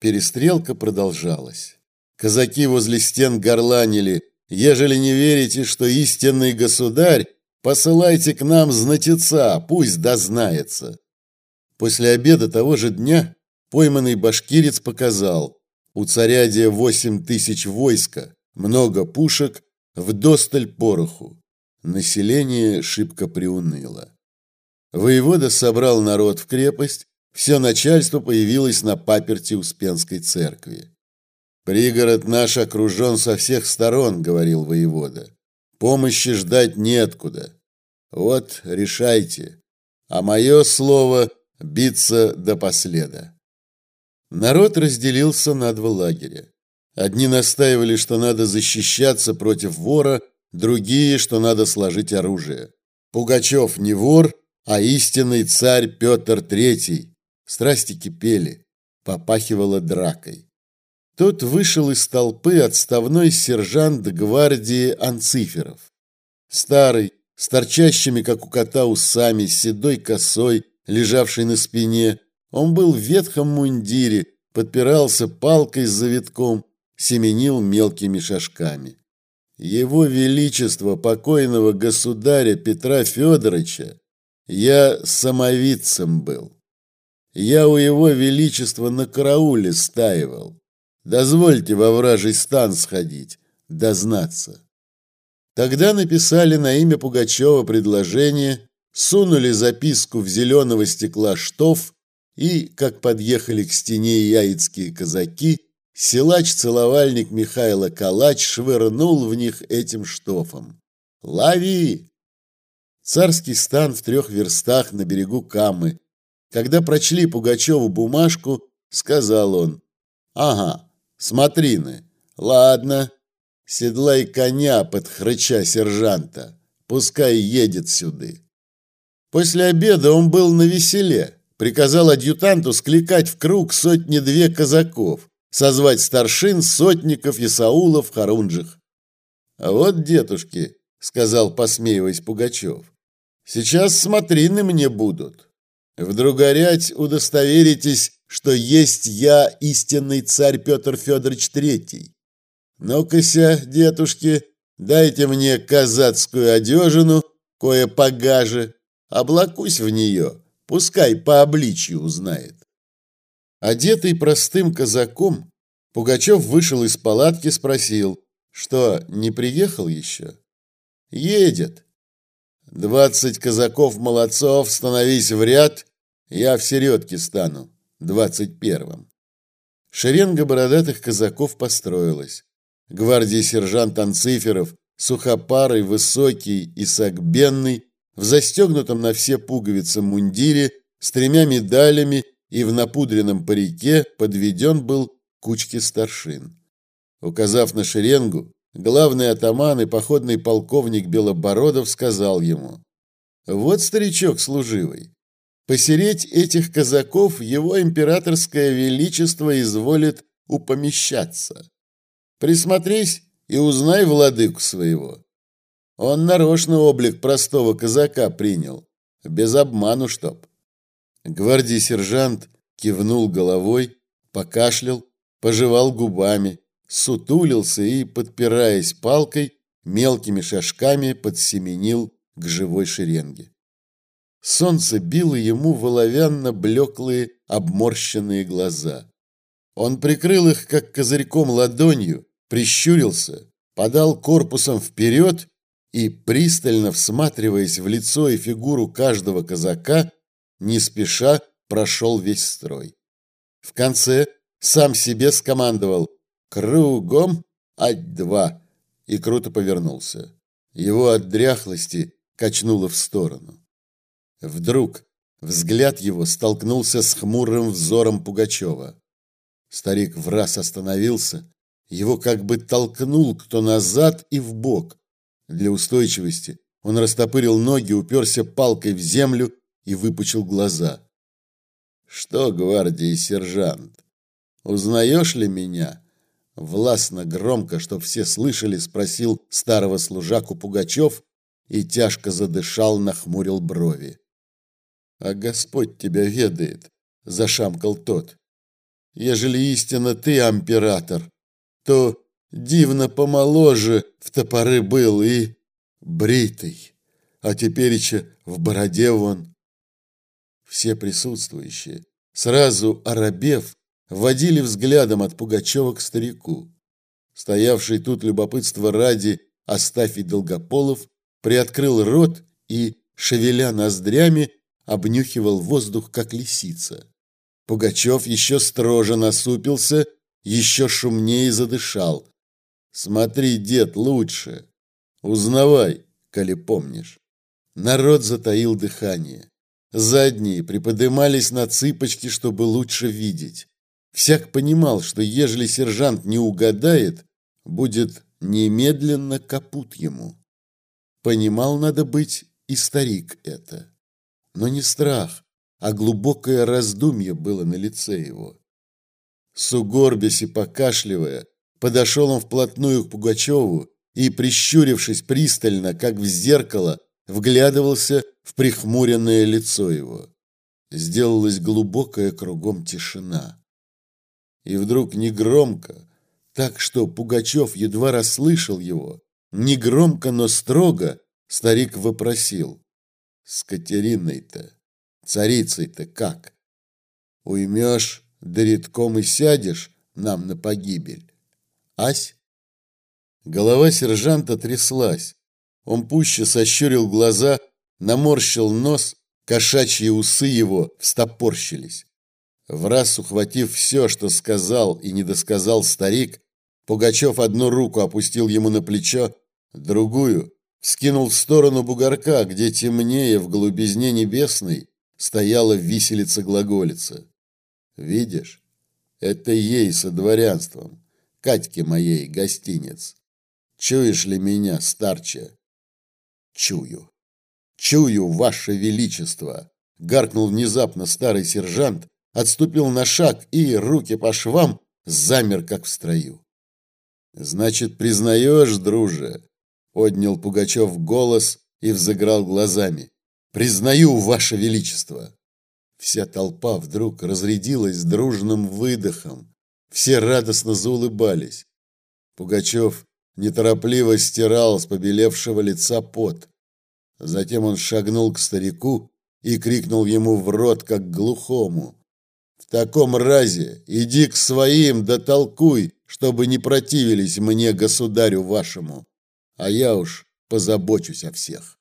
Перестрелка продолжалась. Казаки возле стен горланили «Ежели не верите, что истинный государь, посылайте к нам знатеца, пусть дознается». После обеда того же дня пойманный башкирец показал у царядия восемь тысяч войска, много пушек, вдосталь пороху. Население шибко приуныло. Воевода собрал народ в крепость, все начальство появилось на паперти Успенской церкви. «Пригород наш окружен со всех сторон», — говорил воевода. «Помощи ждать неоткуда. Вот, решайте. А мое слово — биться до последа». Народ разделился на два лагеря. Одни настаивали, что надо защищаться против вора, другие, что надо сложить оружие. Пугачев не вор, а истинный царь Петр Третий. Страсти кипели, попахивало дракой. Тут вышел из толпы отставной сержант гвардии Анциферов. Старый, с торчащими, как у кота, усами, седой косой, лежавший на спине. Он был в ветхом мундире, подпирался палкой с завитком, семенил мелкими шажками. Его Величество покойного государя Петра Федоровича я самовидцем был. Я у его величества на карауле стаивал. Дозвольте во вражий стан сходить, дознаться. Тогда написали на имя Пугачева предложение, сунули записку в зеленого стекла штоф и, как подъехали к стене яицкие казаки, силач-целовальник Михайло Калач швырнул в них этим штофом. «Лови!» Царский стан в трех верстах на берегу Камы, когда прочли Пугачеву бумажку, сказал он, «Ага, смотрины, ладно, седлай коня под хрыча сержанта, пускай едет сюды». После обеда он был на веселе, приказал адъютанту скликать в круг сотни-две казаков, созвать старшин, сотников, исаулов, хорунжих. «А вот, дедушки», — сказал, посмеиваясь Пугачев, — «сейчас смотрины мне будут». Вдруг горять удостоверитесь, что есть я истинный царь Петр Федорович Третий. Ну-кася, дедушки, дайте мне казацкую одежину, кое погаже, облакусь в нее, пускай по обличью узнает. Одетый простым казаком, Пугачев вышел из палатки, спросил, что, не приехал еще? Едет. Двадцать казаков-молодцов, становись в ряд я в середке стану, двадцать первым. Шеренга бородатых казаков построилась. Гвардии сержант Анциферов, сухопарый, высокий и сагбенный, в застегнутом на все пуговицы мундире, с тремя медалями и в напудренном парике подведен был к кучке старшин. Указав на шеренгу, главный атаман и походный полковник Белобородов сказал ему, «Вот старичок служивый, Посереть этих казаков его императорское величество изволит упомещаться. Присмотрись и узнай владыку своего. Он нарочно облик простого казака принял, без обману чтоб. Гвардии сержант кивнул головой, покашлял, пожевал губами, сутулился и, подпираясь палкой, мелкими шажками подсеменил к живой шеренге. Солнце било ему в оловянно-блеклые обморщенные глаза. Он прикрыл их, как козырьком ладонью, прищурился, подал корпусом вперед и, пристально всматриваясь в лицо и фигуру каждого казака, не спеша прошел весь строй. В конце сам себе скомандовал «Кругом, ать-два!» и круто повернулся. Его от дряхлости качнуло в сторону. Вдруг взгляд его столкнулся с хмурым взором Пугачева. Старик в раз остановился, его как бы толкнул кто назад и в бок. Для устойчивости он растопырил ноги, уперся палкой в землю и выпучил глаза. «Что, гвардии сержант, узнаешь ли меня?» Властно, громко, чтоб все слышали, спросил старого служаку Пугачев и тяжко задышал, нахмурил брови. «А Господь тебя ведает», — зашамкал тот. ежели истинно ты император, то дивно помоложе в топоры был и бритый, а теперь еще в бороде вон. Все присутствующие, сразу оробев, водили взглядом от Пугачева к старику. Стоявший тут любопытство ради Астафий Долгополов приоткрыл рот и, шевеля ноздрями, обнюхивал воздух, как лисица. Пугачев еще строже насупился, еще шумнее задышал. «Смотри, дед, лучше. Узнавай, коли помнишь». Народ затаил дыхание. Задние приподымались на цыпочки, чтобы лучше видеть. Всяк понимал, что ежели сержант не угадает, будет немедленно капут ему. Понимал, надо быть, и старик это. Но не страх, а глубокое раздумье было на лице его. Сугорбясь и покашливая, подошел он вплотную к Пугачеву и, прищурившись пристально, как в зеркало, вглядывался в прихмуренное лицо его. Сделалась глубокая кругом тишина. И вдруг негромко, так что Пугачев едва расслышал его, негромко, но строго старик вопросил. «С Катериной-то, царицей-то как? Уймешь, да редком и сядешь нам на погибель? Ась?» Голова сержанта тряслась. Он пуще сощурил глаза, наморщил нос, кошачьи усы его встопорщились. В раз ухватив все, что сказал и не досказал старик, Пугачев одну руку опустил ему на плечо, другую скинул в сторону бугорка, где темнее в голубизне небесной стояла виселица-глаголица. Видишь, это ей со дворянством, Катьке моей гостинец. Чуешь ли меня, старче? Чую. Чую, ваше величество, гаркнул внезапно старый сержант, отступил на шаг и, руки по швам, замер, как в строю. «Значит, признаешь, друже?» — поднял Пугачев голос и взыграл глазами. «Признаю, ваше величество!» Вся толпа вдруг разрядилась дружным выдохом. Все радостно заулыбались. Пугачев неторопливо стирал с побелевшего лица пот. Затем он шагнул к старику и крикнул ему в рот, как глухому. Таком разе иди к своим да толкуй, чтобы не противились мне, государю вашему, а я уж позабочусь о всех.